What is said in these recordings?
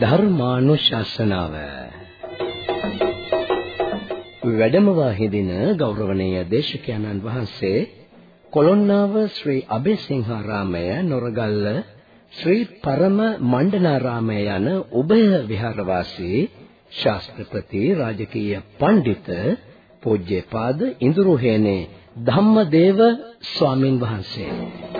ධර්මානුශාසනාව. වැඩම වාහිදින ගෞරවනීය දේශකයන්න් වහන්සේ කොළොන්නාව ශ්‍රී අබේසිංහාරාමය නොරගල්ල ශ්‍රී පරම මණ්ඩනාරාමය යන උභය විහාරවාසී ශාස්ත්‍රපති රාජකීය පඬිත පූජ්‍යපාද ඉඳුරුහේනේ ධම්මදේව ස්වාමින් වහන්සේ.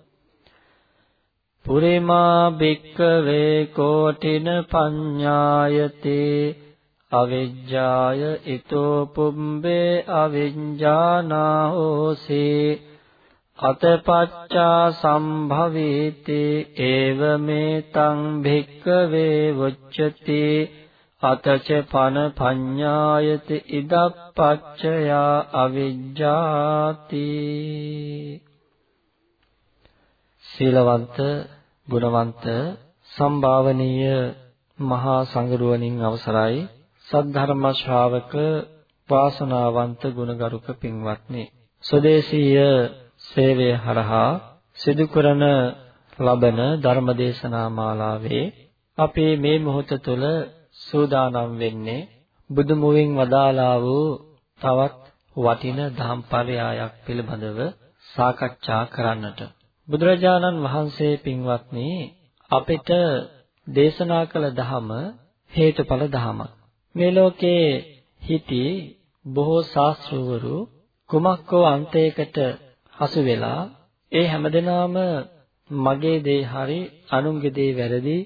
පුරිමා භික්කවේ කෝටින පඤ්ඤායතේ අවිජ්ජාය ඊතෝ පුම්බේ අවිජ්ජානා හෝසේ අතපච්චා සම්භවීති ඒව මේ තං භික්කවේ වොච්චති අතච පන පඤ්ඤායති ඉදප්පච්චයා අවිජ්ජාති සීලවන්ත ගුණවන්ත සම්භාවනීය මහා සංඝරුවනින් අවසරයි. සද්ධර්ම ශ්‍රාවක වාසනාවන්ත ගුණගරුක පින්වත්නි. ස්වදේශීය සේවය හරහා සිදු කරන ලබන ධර්මදේශනා මාලාවේ අපි මේ මොහොත තුළ සූදානම් වෙන්නේ බුදු මුවින් වදාලා වූ තවත් වටින ධම් පරයයක් පිළිබඳව සාකච්ඡා කරන්නට. බුදුරජාණන් වහන්සේ පින්වත්නි අපිට දේශනා කළ ධම හේතුඵල ධමයක්. මේ ලෝකේ හිටි බොහෝ ශාස්ත්‍රවරු කුමක්කෝ අන්තයකට හසු වෙලා ඒ හැමදෙනාම මගේ දේ හරි අනුන්ගේ දේ වැරදි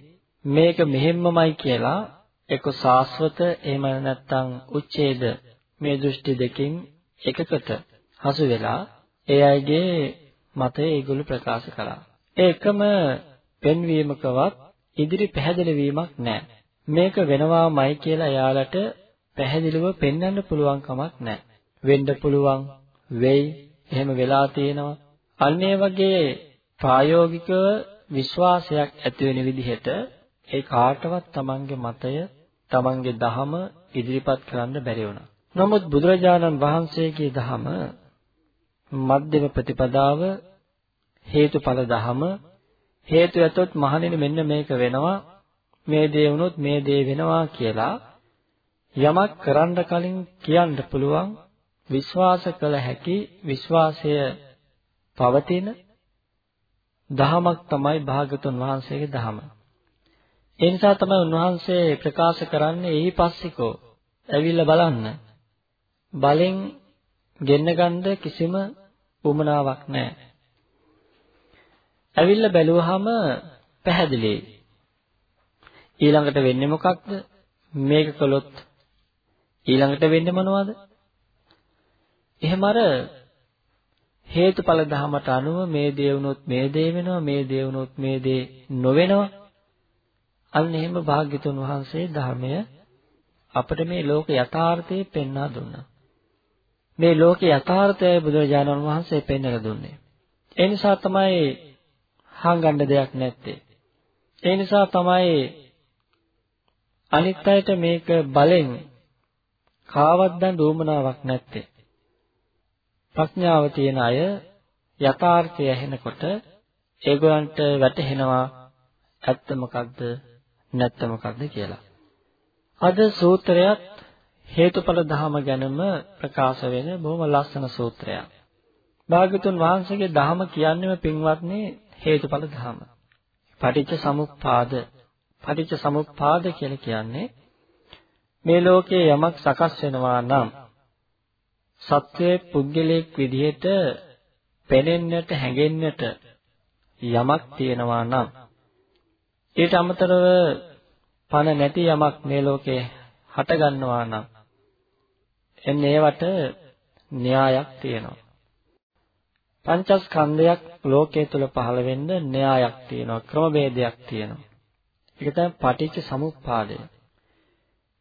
මේක මෙහෙම්මමයි කියලා එක්ක සාස්වත එහෙම නැත්නම් උච්ඡේද මේ දෘෂ්ටි දෙකෙන් එකකට හසු වෙලා ඒ අයගේ මතය ඒගොල්ලෝ ප්‍රකාශ කළා. ඒ එකම පෙන්වීමකවත් ඉදිරි පැහැදිලි වීමක් නැහැ. මේක වෙනවාමයි කියලා එයාලට පැහැදිලිව පෙන්වන්න පුළුවන් කමක් නැහැ. වෙන්න පුළුවන් වෙයි එහෙම වෙලා තියෙනවා. අන්න වගේ ප්‍රායෝගිකව විශ්වාසයක් ඇති වෙන විදිහට ඒ කාටවත් තමන්ගේ මතය තමන්ගේ දහම ඉදිරිපත් කරන්න බැරි වුණා. නමුත් බුදුරජාණන් වහන්සේගේ දහම මධ්‍යම ප්‍රතිපදාව හේතුඵල දහම හේතු ඇතොත් මහණෙනි මෙන්න මේක වෙනවා මේ දේ වුණොත් මේ දේ වෙනවා කියලා යමක් කරන්න කලින් කියන්න පුළුවන් විශ්වාස කළ හැකි විශ්වාසය පවතින දහමක් තමයි භාගතුන් වහන්සේගේ දහම. ඒ නිසා තමයි උන්වහන්සේ ප්‍රකාශ කරන්නේ එහි පස්සිකෝ ඇවිල්ලා බලන්න. බලෙන් ගෙන්න ගන්න කිසිම උමනාවක් නැහැ. ඇවිල්ලා බැලුවාම පැහැදිලි. ඊළඟට වෙන්නේ මොකක්ද? මේක කළොත් ඊළඟට වෙන්නේ මොනවද? එහෙම අර හේතුඵල ධහමට අනුව මේ දේ වුණොත් මේ දේ වෙනවා මේ දේ වුණොත් මේ දේ නොවෙනවා අන්න එහෙම භාග්‍යතුන් වහන්සේ ධර්මය අපිට මේ ලෝක යථාර්ථය පෙන්වා දුන්නා මේ ලෝකේ යථාර්ථය බුදුරජාණන් වහන්සේ පෙන්වලා දුන්නේ. ඒ නිසා තමයි හංගන්න දෙයක් නැත්තේ. ඒ නිසා තමයි අනිත් අයට මේක බලෙන් කාවත් දන් දෝමනාවක් නැත්තේ. ප්‍රඥාව තියෙන අය යථාර්ථය ඇහෙනකොට ඒගොල්ලන්ට වැටහෙනවා ඇත්ත මොකක්ද නැත්ත මොකක්ද කියලා. අද සූත්‍රයත් හේතුඵල ධහම ගැනම ප්‍රකාශ වෙන බොහොම ලස්සන සූත්‍රයක්. භාග්‍යතුන් වහන්සේගේ ධහම කියන්නේම පින්වත්නි හේතුඵල ධහම. පටිච්ච සමුප්පාද පටිච්ච සමුප්පාද කියලා කියන්නේ මේ ලෝකයේ යමක් සකස් වෙනවා නම් සත්වයේ පුද්ගලයෙක් විදිහට පෙනෙන්නට හැඟෙන්නට යමක් තියෙනවා නම් ඊට අමතරව පණ නැති යමක් මේ ලෝකේ හට ගන්නවා නම් එන්න ඒවට න්‍යායක් තියෙනවා. පංචස්කන්ධයක් ලෝකයේ තුල පහළ වෙන්න න්‍යායක් තියෙනවා, ක්‍රමවේදයක් තියෙනවා. ඒක තමයි පටිච්ච සමුප්පාදය.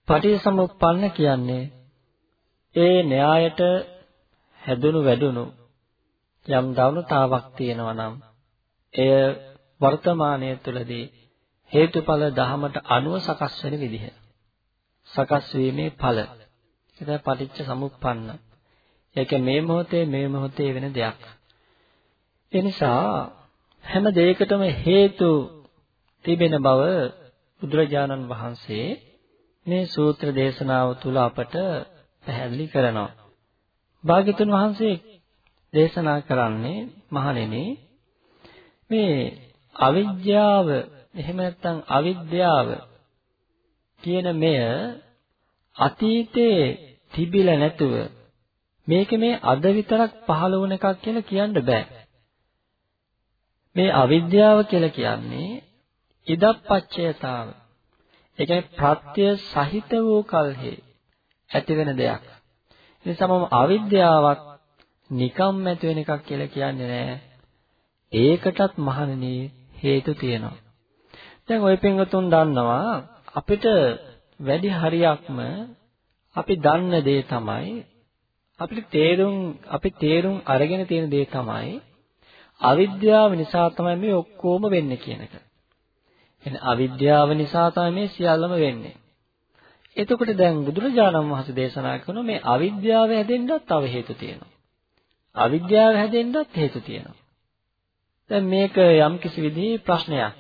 පටිච්ච සමුප්පන්න කියන්නේ ඒ න්‍යායට හැදුණු වැඩුණු යම් දවුණතාවක් තියෙනවා නම් එය වර්තමානයේ තුලදී හේතුඵල ධහමට අනුව සකස් වෙන විදිහ. සකස් වීමේ ඵල. ඒක පටිච්ච සමුප්පන්න. ඒක මේ මොහොතේ මේ මොහොතේ වෙන දෙයක්. ඒ නිසා හැම දෙයකටම හේතු තිබෙන බව බුදුරජාණන් වහන්සේ මේ සූත්‍ර දේශනාව තුළ අපට පැහැදිලි කරනවා. භාග්‍යතුන් වහන්සේ දේශනා කරන්නේ මහණෙනි මේ අවිද්‍යාව එහෙම නැත්නම් අවිද්‍යාව කියන මෙය අතීතේ තිබිලා නැතුව මේක මේ අද විතරක් පහළ වුණ එකක් කියලා කියන්න බෑ. මේ අවිද්‍යාව කියලා කියන්නේ ඉදප්පච්චයතාව. ඒ කියන්නේ ප්‍රත්‍ය සහිත වූ කල්හි ඇති වෙන දෙයක්. ඒ නිසා මම අවිද්‍යාවක් නිකම් ඇති වෙන එකක් කියලා කියන්නේ නෑ. ඒකටත් මහණෙනි හේතු තියෙනවා. දැන් ওই පින්වතුන් දන්නවා අපිට වැඩි හරියක්ම අපි දන්න දේ තමයි අපිට තේරුම් අපි තේරුම් අරගෙන තියෙන දේ තමයි අවිද්‍යාව නිසා තමයි මේ ඔක්කොම වෙන්නේ කියන එක. එන අවිද්‍යාව නිසා තමයි මේ සියල්ලම වෙන්නේ. එතකොට දැන් බුදුරජාණන් වහන්සේ දේශනා කරන මේ අවිද්‍යාව හැදෙන්නත් තව හේතු තියෙනවා. අවිද්‍යාව හැදෙන්නත් හේතු තියෙනවා. දැන් මේක යම් කිසි විදිහේ ප්‍රශ්නයක්.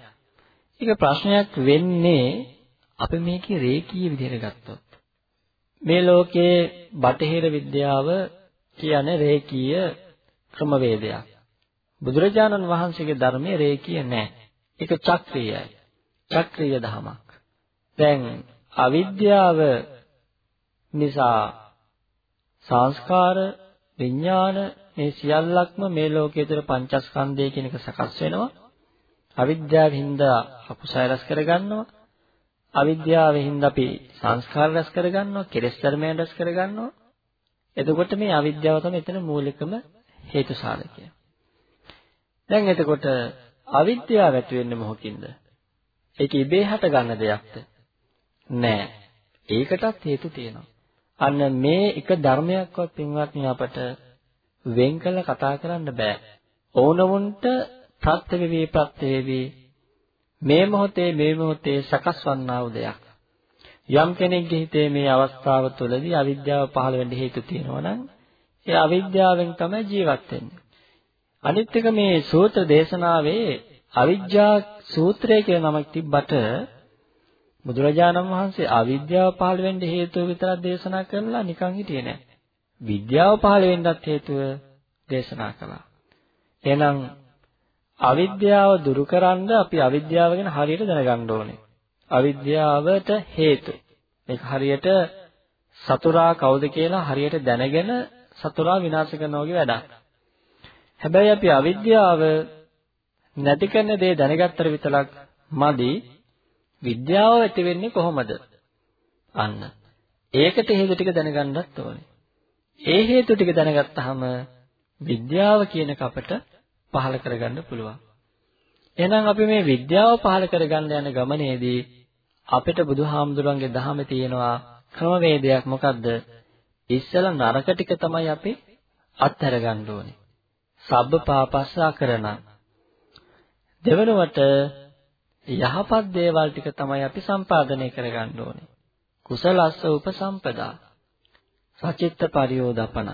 ඒක ප්‍රශ්නයක් වෙන්නේ අපි මේකේ රේකී විදිහට ගත්තොත්. මේ ලෝකයේ බටහිර විද්‍යාව කියන්නේ රේකීය ක්‍රමවේදයක්. බුදුරජාණන් වහන්සේගේ ධර්මයේ රේකීය නැහැ. ඒක චක්‍රීයයි. චක්‍රීය ධමයක්. දැන් අවිද්‍යාව නිසා සංස්කාර විඥාන මේ සියල්ලක්ම මේ ලෝකයේ තුර පංචස්කන්ධය කියන එක සකස් වෙනවා. අවිද්‍යාවෙන් හින්දා අකුසය රැස් කරගන්නවා. අවිද්‍යාවෙන් හින්දා අපි සංස්කාර රැස් කරගන්නවා, කෙලෙස් ධර්මයන් රැස් කරගන්නවා. එතකොට මේ අවිද්‍යාව තමයි එතන මූලිකම හේතු සාධකය. දැන් එතකොට අවිද්‍යාව ඇති වෙන්නේ මොහොකින්ද? ඒක ඉබේ හට ගන්න දෙයක්ද? නෑ. ඒකටත් හේතු තියෙනවා. අන්න මේ එක ධර්මයක්වත් පින්වත්නි අපට වෙන් කළ කතා කරන්න බෑ. ඕනමුන්ට ප්‍රත්‍ය වේවි ප්‍රත්‍ය වේවි මේ මොහොතේ මේ මොහොතේ සකස් වන්නා වූ දෙයක්. යම් කෙනෙක්ගේ හිතේ මේ අවස්ථාව තුළදී අවිද්‍යාව පහළ වෙන්න හේතු තියෙනවා නම් ඒ අවිද්‍යාවෙන් තමයි ජීවත් වෙන්නේ. අනිත් එක මේ සූත්‍ර දේශනාවේ අවිජ්ජා සූත්‍රය කියලා නමක් තිබ්බට බුදුරජාණන් වහන්සේ අවිද්‍යාව පහළ වෙන්න හේතුව විතරක් දේශනා කරලා නිකන් හිටියේ නෑ. විද්‍යාව පහළ වෙන්නත් හේතුව දේශනා කළා. එහෙනම් අවිද්‍යාව දුරු කරන්න අපි අවිද්‍යාව ගැන හරියට දැනගන්න ඕනේ. අවිද්‍යාවට හේතු. මේක හරියට සතුරා කවුද කියලා හරියට දැනගෙන සතුරා විනාශ කරනවා වගේ වැඩක්. හැබැයි අපි අවිද්‍යාව නැති කරන දේ දැනගත්තර විතරක් මදි. විද්‍යාව ඇති වෙන්නේ කොහොමද? අන්න. ඒකට හේතු ටික දැනගන්නත් ඕනේ. ඒ හේතු ටික දැනගත්තාම විද්‍යාව කියන කපට පහල කරගන්න පුළුවන්. එහෙනම් අපි මේ විද්‍යාව පහල කරගන්න යන ගමනේදී අපිට බුදුහාමුදුරන්ගේ දහමේ තියෙනවා ක්‍රමවේදයක් මොකද්ද? ඉස්සෙල්ලා නරක ටික තමයි අපි අත්හැර ගන්න ඕනේ. සබ්බ පාපස්සා කරන. දෙවනුවට යහපත් දේවල් ටික තමයි අපි සම්පාදනය කරගන්න ඕනේ. කුසලස්ස උපසම්පදා. සචිත්ත පරියෝදපන.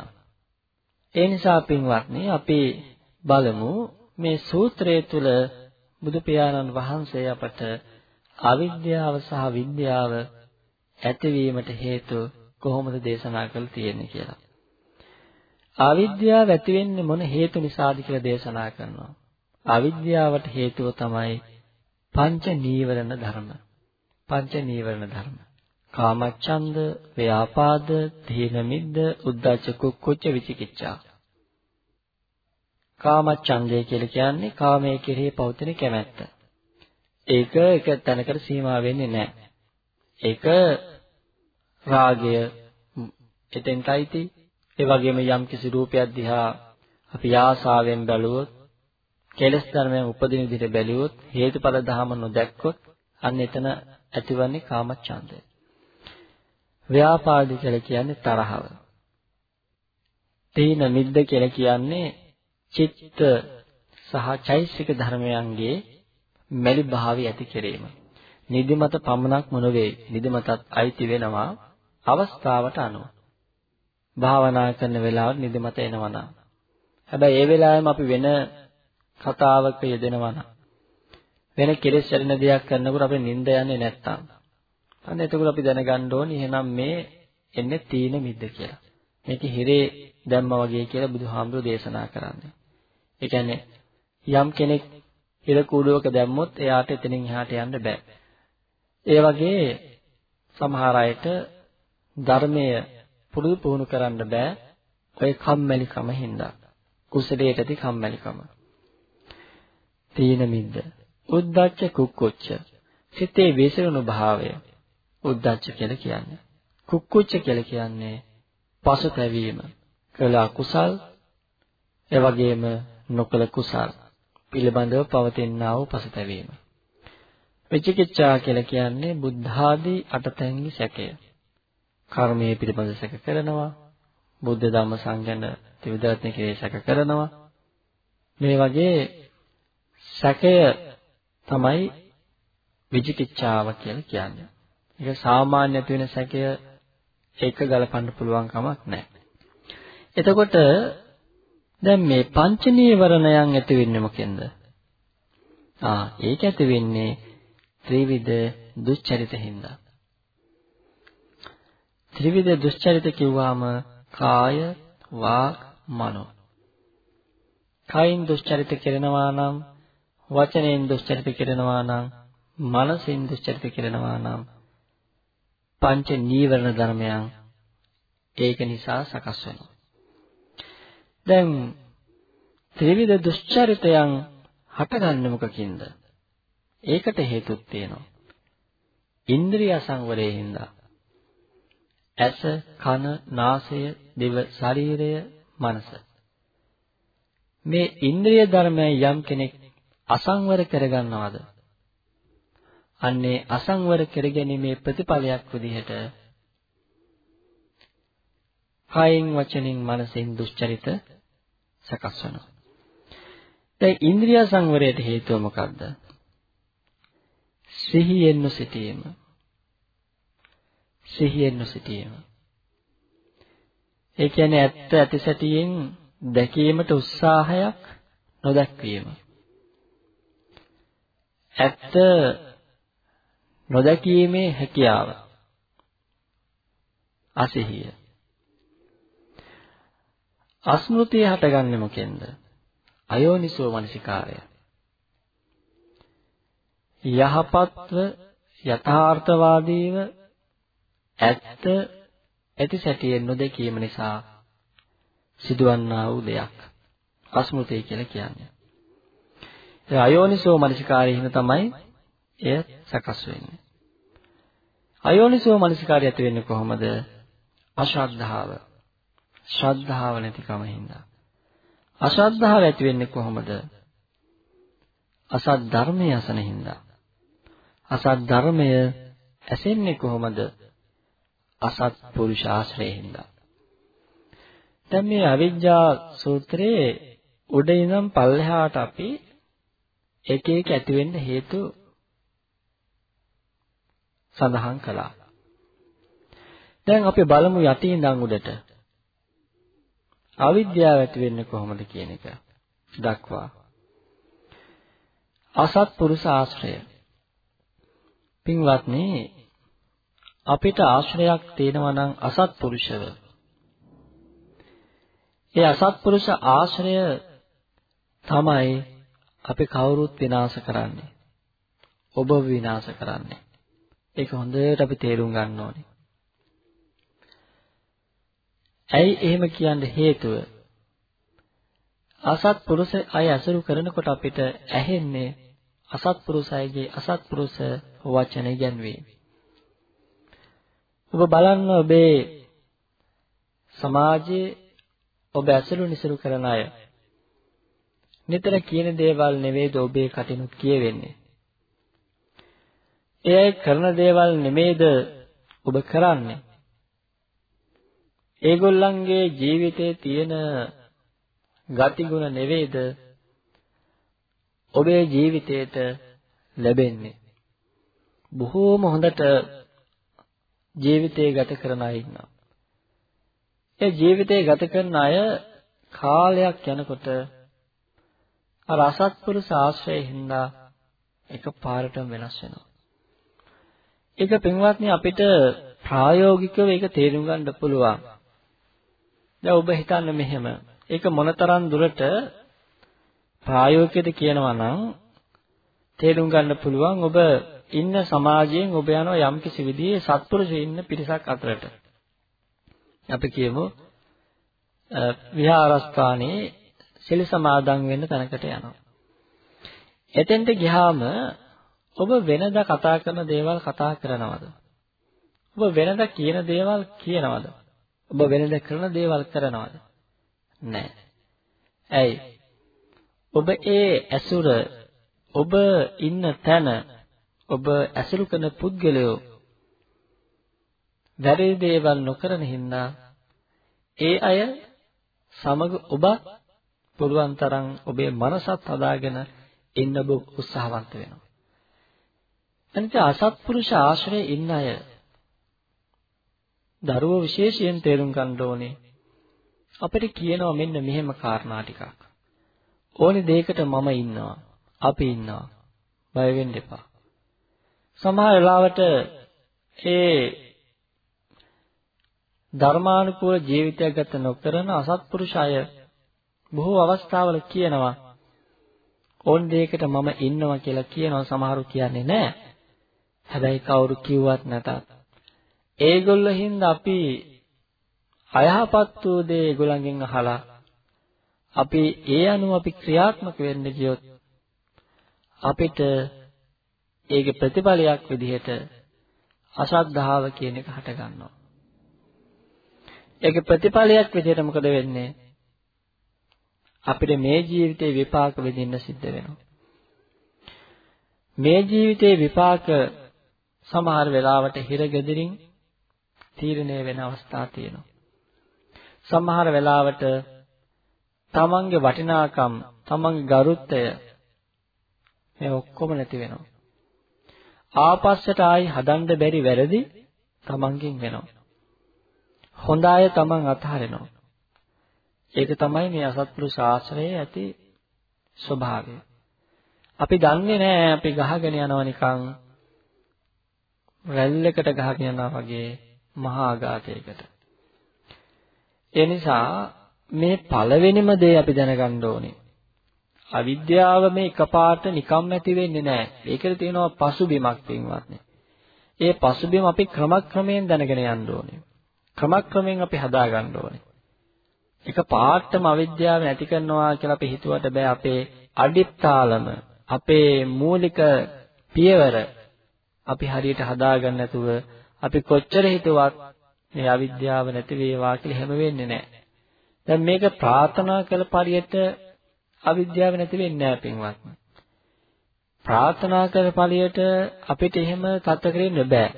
ඒ නිසා පින්වත්නි අපි බලමු මේ සූත්‍රය තුල බුදු පියාණන් වහන්සේ අපට අවිද්‍යාව සහ විද්‍යාව ඇතිවීමට හේතු කොහොමද දේශනා කරලා තියෙන්නේ කියලා. අවිද්‍යාව ඇති වෙන්නේ මොන හේතු නිසාද කියලා දේශනා කරනවා. අවිද්‍යාවට හේතුව තමයි පංච නීවරණ ධර්ම. පංච නීවරණ ධර්ම. කාමච්ඡන්ද, ව්‍යාපාද, තීන මිද්ද, උද්ධච්ච කුක්කුච්ච විචිකිච්ඡා. කාමච්ඡන්දය කියලා කියන්නේ කාමයේ කෙරෙහි පවතින කැමැත්ත. ඒක එක තැනකට සීමා වෙන්නේ නැහැ. ඒක රාගය එතෙන්ටයිති. ඒ වගේම යම් කිසි රූපයක් දිහා අපි ආසාවෙන් බැලුවොත්, කෙලස් ධර්මයන් උපදින විදිහට බැලුවොත්, හේතුඵල ධහම නොදැක්කොත් අන්න එතන ඇතිවන්නේ කාමච්ඡන්දය. ව්‍යාපාද කියලා කියන්නේ තරහව. තීන මිද්ද කියලා කියන්නේ චිත්ත සහ චෛසික ධර්මයන්ගේ මෙලි භාවය ඇති කිරීම. නිදිමත පමණක් මොනවේ නිදිමතත් අයිති වෙනවා අවස්ථාවට අනුව. භාවනා කරන වෙලාවට නිදිමත එනවා නම්. හැබැයි ඒ වෙලාවෙම අපි වෙන කතාවක යෙදෙනවා නම් වෙන කෙලෙස් වැඩෙන දෙයක් කරනකොට අපේ නිින්ද යන්නේ නැත්තම්. අන්න එතකොට අපි දැනගන්න ඕනේ එහෙනම් මේ එන්නේ තීන මිද්ද කියලා. මේක හිරේ දැම්මා වගේ කියලා බුදුහාමුදුරෝ දේශනා කරන්නේ. ඒ කියන්නේ යම් කෙනෙක් හිර කූඩුවක දැම්මොත් එයාට එතනින් එහාට යන්න බෑ. ඒ වගේ සමහර අයට ධර්මය පුරුදු පුහුණු කරන්න බෑ ඔය කම්මැලිකම හින්දා. කුසලයට ඇති කම්මැලිකම. තීන මිද්ද. උද්දච්ච කුක්කුච්ච. සිතේ විසිරුණු භාවය. උද්දච්ච කියලා කියන්නේ. කුක්කුච්ච කියලා කියන්නේ පසුතැවීම. කළ අකුසල් එවැගේම නොකළ කුසල් පිළිබඳව පවතිනා වූ පසුතැවීම. විචිකිච්ඡා කියලා කියන්නේ බුද්ධ අටතැන්හි සැකය. කර්මයේ පිළිබඳ සැක කරනවා. බුද්ධ ධම්ම සංගණ ත්‍රිවිධරත්න කෙරේ සැක කරනවා. මේ වගේ සැකය තමයි විචිකිච්ඡාව කියලා කියන්නේ. ඒක සාමාන්‍ය ඇති වෙන සැකය එක ගලපන්න පුළුවන් කමක් නැහැ. එතකොට දැන් මේ පංච නීවරණයන් ඇති වෙන්නේ මොකෙන්ද? ආ ඒක ඇති වෙන්නේ ත්‍රිවිධ දුස්චරිත හින්දා. ත්‍රිවිධ දුස්චරිත කිව්වම කාය, වාක්, මනෝ. කයින් දුස්චරිත කරනවා නම්, වචනයෙන් දුස්චරිත කරනවා නම්, මනසින් දුස්චරිත කරනවා නම් පංච නීවරණ ධර්මයන් ඒක නිසා සකස් වෙනවා. දැන් ත්‍රිවිධ දුස්චරිතයන් හටගන්නේ මොකකින්ද? ඒකට හේතුත් තියෙනවා. ඉන්ද්‍රිය සංවරයෙන් හින්දා. ඇස, කන, නාසය, දිව, ශරීරය, මනස. මේ ඉන්ද්‍රිය ධර්මයන් යම් කෙනෙක් අසංවර කරගන්නවද? අන්නේ අසංවර කරගැනීමේ ප්‍රතිඵලයක් විදිහට කයින් වචනින් මනසින් දුස්චරිත සකස් වෙනවා. දැන් ඉන්ද්‍රිය සංවරයට හේතුව මොකක්ද? සිහියෙන් නොසිටීම. සිහියෙන් නොසිටීම. ඒ කියන්නේ ඇත්ත ඇතිසැටියෙන් දැකීමට උත්සාහයක් නොදැක්වීම. ඇත්ත නොදැකීමේ හැකියාව. අසිහිය. අස්මෘතිය හටගන්නේ මොකෙන්ද? අයෝනිසෝ මනසිකාරය. යහපත්ව යථාර්ථවාදීව ඇත්ත ඇති සැටියෙන් නොදැකීම නිසා සිදුවන්නා වූ දෙයක් අස්මෘතිය කියලා කියන්නේ. ඒ අයෝනිසෝ මනසිකාරය හිම තමයි එය සකස් වෙන්නේ. අයෝනිසෝ මනසිකාරය ඇති වෙන්නේ කොහොමද? අශ්‍රද්ධාව. ශ්‍රද්ධාව නැතිකම හින්දා. අශ්‍රද්ධාව ඇති වෙන්නේ කොහොමද? අසත් ධර්මයේ අසන හින්දා. අසත් ධර්මය ඇසෙන්නේ කොහොමද? අසත් පුරුෂ ආශ්‍රයෙන්. දැන් මේ අවිජ්ජා සූත්‍රයේ උඩ ඉඳන් පල්ලෙහාට අපි එක එක ඇති වෙන්න හේතු සඳහන් කළා. දැන් අපි බලමු යටින් ඉඳන් උඩට. අවිද්‍යාව ඇති වෙන්නේ කොහොමද කියන එක දක්වා. අසත්පුරුෂ ආශ්‍රය. පින්වත්නි අපිට ආශ්‍රයයක් තියෙනවා නම් අසත්පුරුෂව. ඒ අසත්පුරුෂ ආශ්‍රය තමයි අපි කවුරුත් විනාශ කරන්නේ. ඔබ විනාශ කරන්නේ. ඒක හොඳට අපි තේරුම් ගන්න ඕනේ. ඇයි එහෙම කියන්න හේතුව? අසත්පුරුෂ අය අසුරු කරනකොට අපිට ඇහෙන්නේ අසත්පුරුෂයගේ අසත්පුරුෂ වචන ඉගැන්වීම. ඔබ බලන්න ඔබේ සමාජයේ ඔබ ඇසුරු නිසරු කරන අය නිතර කියන දේවල් නෙවෙයිද ඔබේ කටිනුත් කියවෙන්නේ. ඒ කරන දේවල් නෙමේද ඔබ කරන්නේ? ඒගොල්ලන්ගේ ජීවිතයේ තියෙන ගතිගුණ නෙවෙයිද ඔබේ ජීවිතයට ලැබෙන්නේ? බොහෝම හොඳට ජීවිතය ගත කරන අය ඉන්නවා. ඒ ජීවිතය ගත කරන අය කාලයක් යනකොට අර අසත්පුරුෂ ආශ්‍රයෙන් හින්දා එකපාරටම වෙනස් වෙනවා. ඒක පින්වත්නි අපිට ප්‍රායෝගිකව ඒක තේරුම් ගන්න පුළුවන්. දැන් ඔබ හිතන්න මෙහෙම. ඒක මොනතරම් දුරට ප්‍රායෝගිකද කියනවා නම් තේරුම් ගන්න පුළුවන් ඔබ ඉන්න සමාජයෙන් ඔබ යනවා යම්කිසි විදිහේ සත්පුරුෂ ඉන්න පිරිසක් අතරට. අපි කියමු විහාරස්ථානයේ සිල් සමාදන් වෙන්න තැනකට යනවා. එතෙන්ට ගියාම ඔබ වෙනදා කතා කරන දේවල් කතා කරනවද? ඔබ වෙනදා කියන දේවල් කියනවද? ඔබ වෙනදා කරන දේවල් කරනවද? නැහැ. ඇයි? ඔබ ඒ ඇසුර ඔබ ඉන්න තැන ඔබ ඇසුරු කරන පුද්ගලයෝ වැරදි දේවල් නොකරන හින්දා ඒ අය සමග ඔබ පුළුවන් තරම් ඔබේ මනසත් හදාගෙන ඉන්න ඔබ උත්සාහවන්ත වෙනවා. එනිට අසත්පුරුෂ ආශ්‍රයේ ඉන්න අය දරුවෝ විශේෂයෙන් තේරුම් ගන්න ඕනේ අපිට කියනවා මෙන්න මෙහෙම කාරණා ටිකක්. ඕනි දෙයකට මම ඉන්නවා. අපි ඉන්නවා. බය වෙන්න එපා. සමහර වෙලාවට ඒ ධර්මානුකූල ජීවිතයක් ගත නොකරන අසත්පුරුෂ අය බොහෝ අවස්ථාවල කියනවා ඕන් දෙයකට මම ඉන්නවා කියලා කියනවා සමහරු කියන්නේ නැහැ. හැබැයි කවුරු කිව්වත් නැතත් ඒගොල්ලෝ හින්දා අපි අයහපත් වූ දේ ඒගොල්ලන්ගෙන් අහලා අපි ඒ අනුව අපි ක්‍රියාත්මක වෙන්න ගියොත් අපිට ඒකේ ප්‍රතිඵලයක් විදිහට අසද්ධාව කියන එක හට ගන්නවා. ඒකේ ප්‍රතිඵලයක් විදිහට මොකද වෙන්නේ? අපිට මේ ජීවිතේ විපාක විඳින්න සිද්ධ වෙනවා. මේ ජීවිතේ විපාක සමහර වෙලාවට හිරගෙදරින් තීරණය වෙන අවස්ථා තියෙනවා. සමහර වෙලාවට තමන්ගේ වටිනාකම්, තමන්ගේ ගරුත්වය මේ ඔක්කොම නැති වෙනවා. ආපස්සට ආයි හදන්න බැරි වැරදි තමන්ගෙන් වෙනවා. හොඳ අය තමන් අතහරිනවා. ඒක තමයි මේ අසත්පුරුෂ ආශ්‍රයේ ඇති ස්වභාවය. අපි දන්නේ නැහැ අපි ගහගෙන යනවා නිකන් රැල්ලකට ගහගෙන යනවා වගේ මහා ආඝාතයකට. ඒ නිසා මේ පළවෙනිම දේ අපි දැනගන්න ඕනේ. අවිද්‍යාව මේ එකපාරට නිකම් ඇති වෙන්නේ නැහැ. ඒකට තියෙනවා පසුබිමක් පින්වත්නි. ඒ පසුබිම අපි ක්‍රමක්‍රමයෙන් දැනගෙන යන්න ඕනේ. ක්‍රමක්‍රමයෙන් අපි හදා ගන්න ඕනේ. එක පාටම අවිද්‍යාව නැති කරනවා කියලා අපි හිතුවට බෑ අපේ අඩිත්තාලම අපේ මූලික පියවර අපි හරියට හදාගන්න නැතුව අපි කොච්චර හිතුවත් මේ අවිද්‍යාව නැති වේවා කියලා හැම වෙන්නේ නැහැ. දැන් මේක ප්‍රාර්ථනා කළ පරියට අවිද්‍යාව නැති වෙන්නේ නැහැ පින්වත්නි. ප්‍රාර්ථනා කළ පරියට අපිට එහෙම තත්ත්ව කරෙන්න බෑ.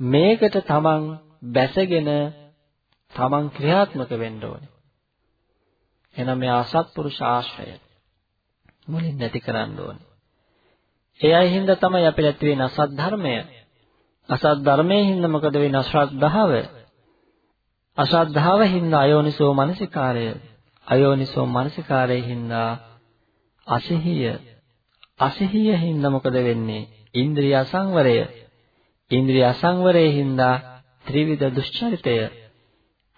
මේකට තමන් බැසගෙන තමන් ක්‍රියාත්මක වෙන්න ඕනේ. එහෙනම් මේ අසත්පුරුෂ ආශ්‍රය මුලින් නැති කරන්න ඕනේ. ඒ අය හින්දා තමයි අපිට ඇති වෙන අසත් ධර්මය. අසත් ධර්මයේ හින්දා මොකද වෙන්නේ අශ්‍රද්ධාව? අශ්‍රද්ධාව හින්දා අයෝනිසෝ මනසිකාරය. අයෝනිසෝ මනසිකාරයේ හින්දා අසහිය. අසහිය හින්දා මොකද වෙන්නේ? ඉන්ද්‍රිය අසංවරය. ඉන්ද්‍රිය අසංවරයේ හින්දා ත්‍රිවිධ දුෂ්චරිතය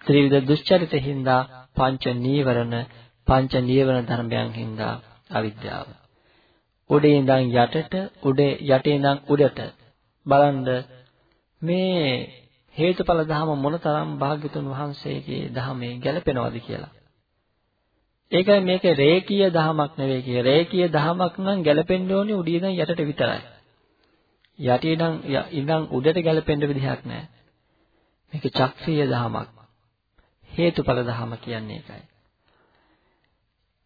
ත්‍රිවිධ දුෂ්චරිත හින්දා පංච නීවරණ පංච නීවරණ ධර්මයන් හින්දා අවිද්‍යාව. උඩේ ඉඳන් යටට උඩේ යටේ ඉඳන් උඩට බලන්න මේ හේතුඵල ධම මොනතරම් භාග්‍යතුන් වහන්සේගේ ධමයේ ගැලපෙනවද කියලා. ඒකයි මේක රේකීය ධමයක් නෙවෙයි කිය. රේකීය ධමයක් නම් ගැලපෙන්න ඕනේ උඩේ ඉඳන් යටට විතරයි. යටේ ඉඳන් ඉඳන් උඩට ගැලපෙන්න විදිහක් නැහැ. මේක චක්‍රීය ධමයක්. හේතුඵල ධම කියන්නේ ඒකයි.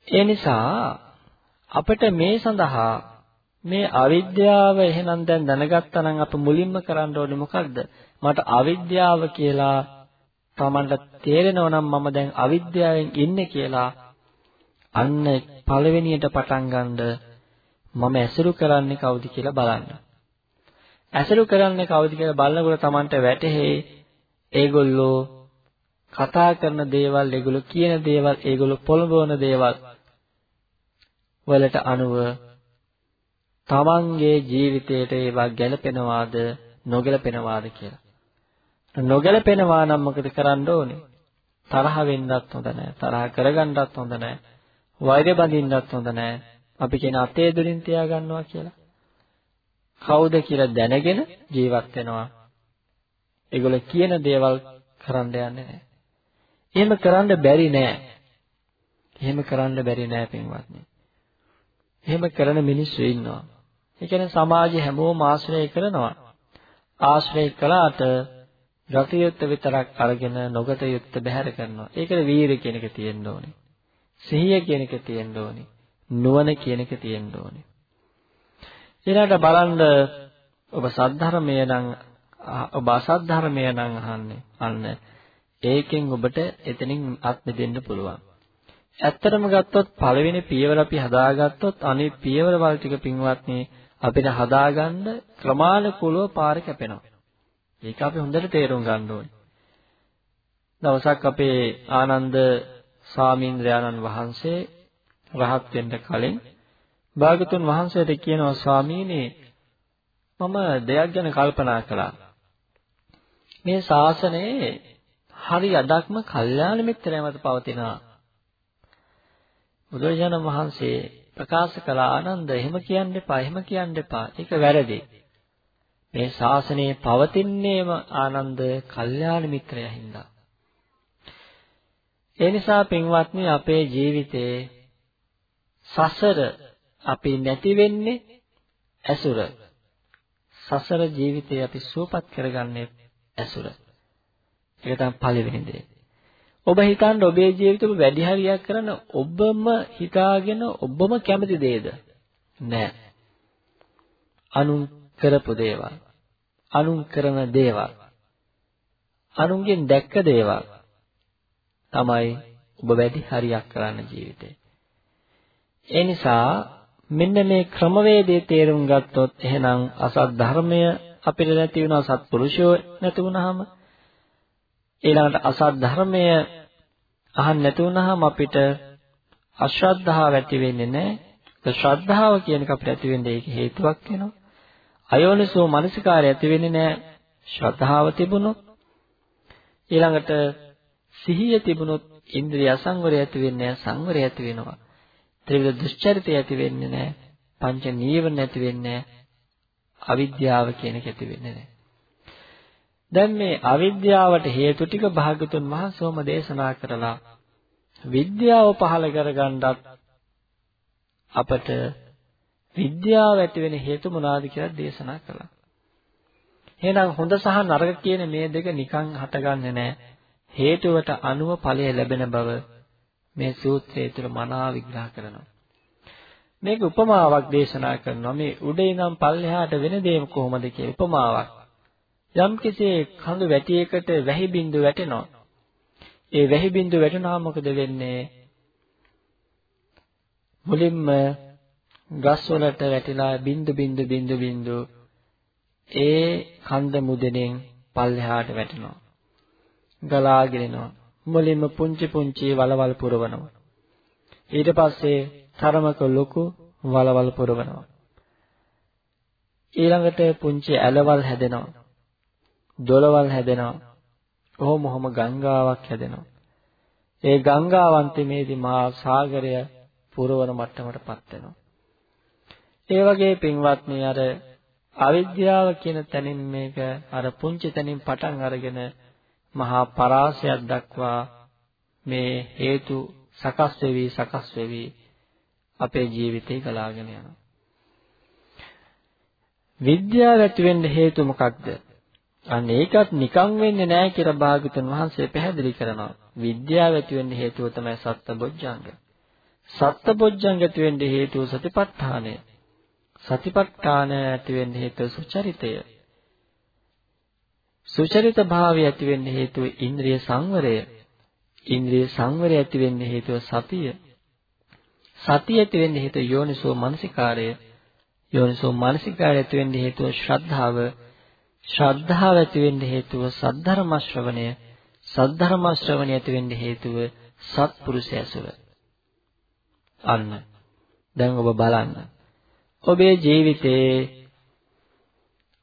ඒ නිසා අපිට මේ සඳහා මේ අවිද්‍යාව එහෙනම් දැන් දැනගත්තා නම් අප මුලින්ම කරන්න ඕනේ මොකක්ද? මට අවිද්‍යාව කියලා Tamanට තේරෙනවා නම් මම දැන් අවිද්‍යාවෙන් ඉන්නේ කියලා අන්න පළවෙනියට පටන් ගන්නද මම ඇසුරු කරන්නේ කවුද කියලා බලන්න. ඇසුරු කරන්නේ කවුද කියලා බලනකොට Tamanට වැටහෙයි ඒගොල්ලෝ කතා කරන දේවල්, ඒගොල්ලෝ කියන දේවල්, ඒගොල්ලෝ පොළඹවන දේවල් වලට අනුව තමන්ගේ ජීවිතයට ඒවා ගැලපෙනවාද නොගැලපෙනවාද කියලා. නොගැලපෙනවා නම් මොකද කරන්න ඕනේ? තරහ වෙන්නත් හොඳ නැහැ. තරහ කරගන්නත් හොඳ නැහැ. වෛරය බඳින්නත් හොඳ නැහැ. අපි කියන අතේ දුරින් තියාගන්නවා කියලා. කවුද කියලා දැනගෙන ජීවත් වෙනවා. ඒගොල්ලෝ කියන දේවල් කරන්න යන්නේ නැහැ. එහෙම කරන්න බැරි නෑ. එහෙම කරන්න බැරි නෑ පින්වත්නි. එහෙම කරන මිනිස්සු ඉන්නවා. ඒ කියන්නේ සමාජය හැමෝම ආශ්‍රය කරනවා. ආශ්‍රය කළාට ගතියුත්ත විතරක් අරගෙන නොගත යුත්ත බැහැර කරනවා. ඒකට වීරිය කියන එක තියෙන්න ඕනේ. සිහිය කියන එක තියෙන්න ඕනේ. නුවණ කියන එක තියෙන්න ඕනේ. ඊළඟට බලන්න ඔබ සද්ධර්මය නම් ඔබ අසද්ධර්මය නම් අහන්නේ. අන්න ඒකෙන් ඔබට එතනින් අත් මිදෙන්න පුළුවන්. ඇත්තටම ගත්තොත් පළවෙනි පියවර අපි හදාගත්තොත් අනිත් පියවර වල ටික පින්වත්නි අපිට හදාගන්න ක්‍රමානුකූලව පාර කැපෙනවා. ඒක අපි හොඳට තේරුම් ගන්න ඕනේ. දවසක් අපේ ආනන්ද ස්වාමීන්ද්‍රයාණන් වහන්සේ රහත් වෙන්න කලින් භාගතුන් වහන්සේට කියනවා ස්වාමීනි මම දෙයක් ගැන කල්පනා කළා. මේ ශාසනයේ හරි අඩක්ම කල්යාණ මිත්‍රය මත පවතිනවා. බුදුරජාණන් වහන්සේ ප්‍රකාශ කළ ආනන්ද එහෙම කියන්න එපා එහෙම කියන්න එපා. ඒක වැරදි. මේ ශාසනයේ පවතින්නේම ආනන්ද කල්යාණ මිත්‍රයා හින්දා. ඒ නිසා පින්වත්නි අපේ ජීවිතේ සසර අපි නැති වෙන්නේ ඇසුර. සසර ජීවිතේ අපි සුවපත් කරගන්නේ ඇසුර. ඒක තමයි පළවෙනි දේ. ඔබ හිතන්න ඔබේ ජීවිතේ වැඩි හරියක් කරන ඔබම හිතාගෙන ඔබම කැමති දේද? නෑ. අනුන් කරපු දේවල්. අනුන් කරන දේවල්. අනුන්ගෙන් දැක්ක දේවල් තමයි ඔබ වැඩි හරියක් කරන්න ජීවිතේ. ඒ නිසා මෙන්න මේ ක්‍රමවේදයේ තේරුම් ගත්තොත් එහෙනම් අසත් ධර්මය අපිට නැති වෙනවා සත්පුරුෂයෝ නැති වුනහම ඊළඟට අසත් ධර්මය අහන්න නැති වුනහම අපිට අශ්‍රද්ධාව ඇති වෙන්නේ නැහැ. ශ්‍රද්ධාව කියන එක අපිට ඇති වෙන්නේ ඒක හේතුවක් වෙනවා. අයෝනිසෝ මනසිකාරය ඇති වෙන්නේ නැහැ. ශ්‍රද්ධාව තිබුණොත් ඊළඟට සිහිය තිබුණොත් ඉන්ද්‍රිය අසංවරය ඇති වෙන්නේ නැහැ. සංවරය ඇති වෙනවා. ත්‍රිවිධ දුෂ්චරිතය ඇති වෙන්නේ නැහැ. පංච නීවරණ ඇති වෙන්නේ නැහැ. අවිද්‍යාව කියන එක ඇති වෙන්නේ නැහැ. දැන් මේ අවිද්‍යාවට හේතු ටික භාගතුන් වහන්සේම දේශනා කරලා විද්‍යාව පහළ කරගන්නත් අපට විද්‍යාව ඇති වෙන හේතු මොනවාද කියලා දේශනා කළා. එහෙනම් හොඳ සහ නරක කියන මේ දෙක නිකන් හටගන්නේ නැහැ. හේතුවට අනුව ඵලය ලැබෙන බව මේ සූත්‍රයේ තුල මනාව විග්‍රහ කරනවා. මේක උපමාවක් දේශනා කරනවා. මේ උඩ ඉඳන් පල්ලෙහාට වෙන දේ කොහොමද කියලා උපමාවක්. යම් කිසි කඳු වැටියකට වැහි බින්දු වැටෙනවා. ඒ වැහි බින්දු වැටුනහම මොකද වෙන්නේ? මුලින්ම ගස් වලට වැටිලා බින්දු බින්දු බින්දු බින්දු ඒ කන්ද මුදෙනෙන් පල්ලෙහාට වැටෙනවා. ගලාගෙන එනවා. මුලින්ම පුංචි පුංචි වලවල් පුරවනවා. ඊට පස්සේ තරමක ලොකු වලවල් පුරවනවා. ඊළඟට පුංචි ඇලවල් හැදෙනවා. දොළවල් හැදෙනවා. ඔහොම ඔහොම ගංගාවක් හැදෙනවා. ඒ ගංගාවන්තිමේදී මහා සාගරය පුරවන මට්ටමටපත් වෙනවා. ඒ වගේ පින්වත්නි අර අවිද්‍යාව කියන තැනින් මේක අර පුංචි තැනින් පටන් අරගෙන මහා පරාසයක් දක්වා මේ හේතු සකස් වෙවි සකස් වෙවි අපේ ජීවිතේ ගලාගෙන යනවා. විද්‍යාව ඇති වෙන්න හේතු මොකක්ද? අන්න ඒකත් නිකන් වෙන්නේ නැහැ කියලා භාගතුන් වහන්සේ පැහැදිලි කරනවා. විද්‍යාව ඇති වෙන්න හේතුව තමයි සත්බොජ්ජංග. සත්බොජ්ජංග ඇති වෙන්න හේතුව සතිපට්ඨානය. සතිපට්ඨාන ඇති වෙන්න හේතුව සුචරිතය. සුචරිත භාවය ඇති වෙන්න හේතුව ඉන්ද්‍රිය සංවරය. ඉන්ද්‍රිය සංවරය ඇති වෙන්න හේතුව සතිය. සතිය ඇති වෙන්න හේතුව යෝනිසෝ මනසිකාරය. යෝනිසෝ මනසිකාරය ඇති වෙන්න හේතුව ශ්‍රද්ධාව. ශ්‍රද්ධාව ඇති වෙන්න හේතුව සද්ධර්ම ශ්‍රවණය. සද්ධර්ම ශ්‍රවණය ඇති වෙන්න හේතුව සත්පුරුෂය ඇසුර. අන්න. දැන් ඔබ බලන්න. ඔබේ ජීවිතේ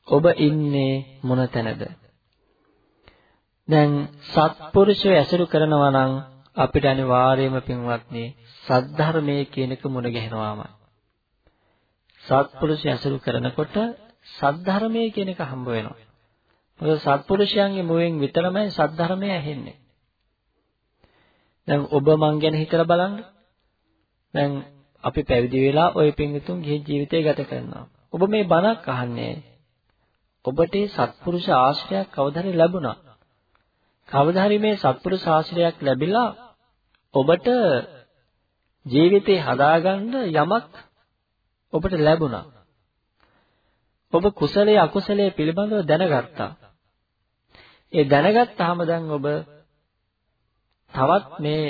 ඔබ ඉන්නේ මොන තැනද? දැන් සත්පුරුෂය ඇසුරු කරනවා නම් අපිට අනිවාර්යයෙන්ම පින්වත්නි සද්ධර්මයේ කියන එක මුණ ගැහෙනවාමයි. සත්පුරුෂය ඇසුරු කරනකොට සද්ධර්මයේ කියන එක හම්බ වෙනවා. මොකද සත්පුරුෂයන්ගේ මුවෙන් විතරමයි සද්ධර්මය ඇහෙන්නේ. දැන් ඔබ මං ගැන හිතලා බලන්න. දැන් අපි පැවිදි වෙලා ওই පින්විතුන් ගිහි ජීවිතය ගත කරනවා. ඔබ මේ බණක් අහන්නේ ඔබට සත්පුරුෂ ආශ්‍රයයක් කවදාද ලැබුණා? කවදා හරි මේ සත්පුරුෂ ආශ්‍රයයක් ලැබිලා ඔබට ජීවිතේ හදාගන්න යමක් ඔබට ලැබුණා. ඔබ කුසලයේ අකුසලයේ පිළිබඳව දැනගත්තා. ඒ දැනගත්තාම දැන් ඔබ තවත් මේ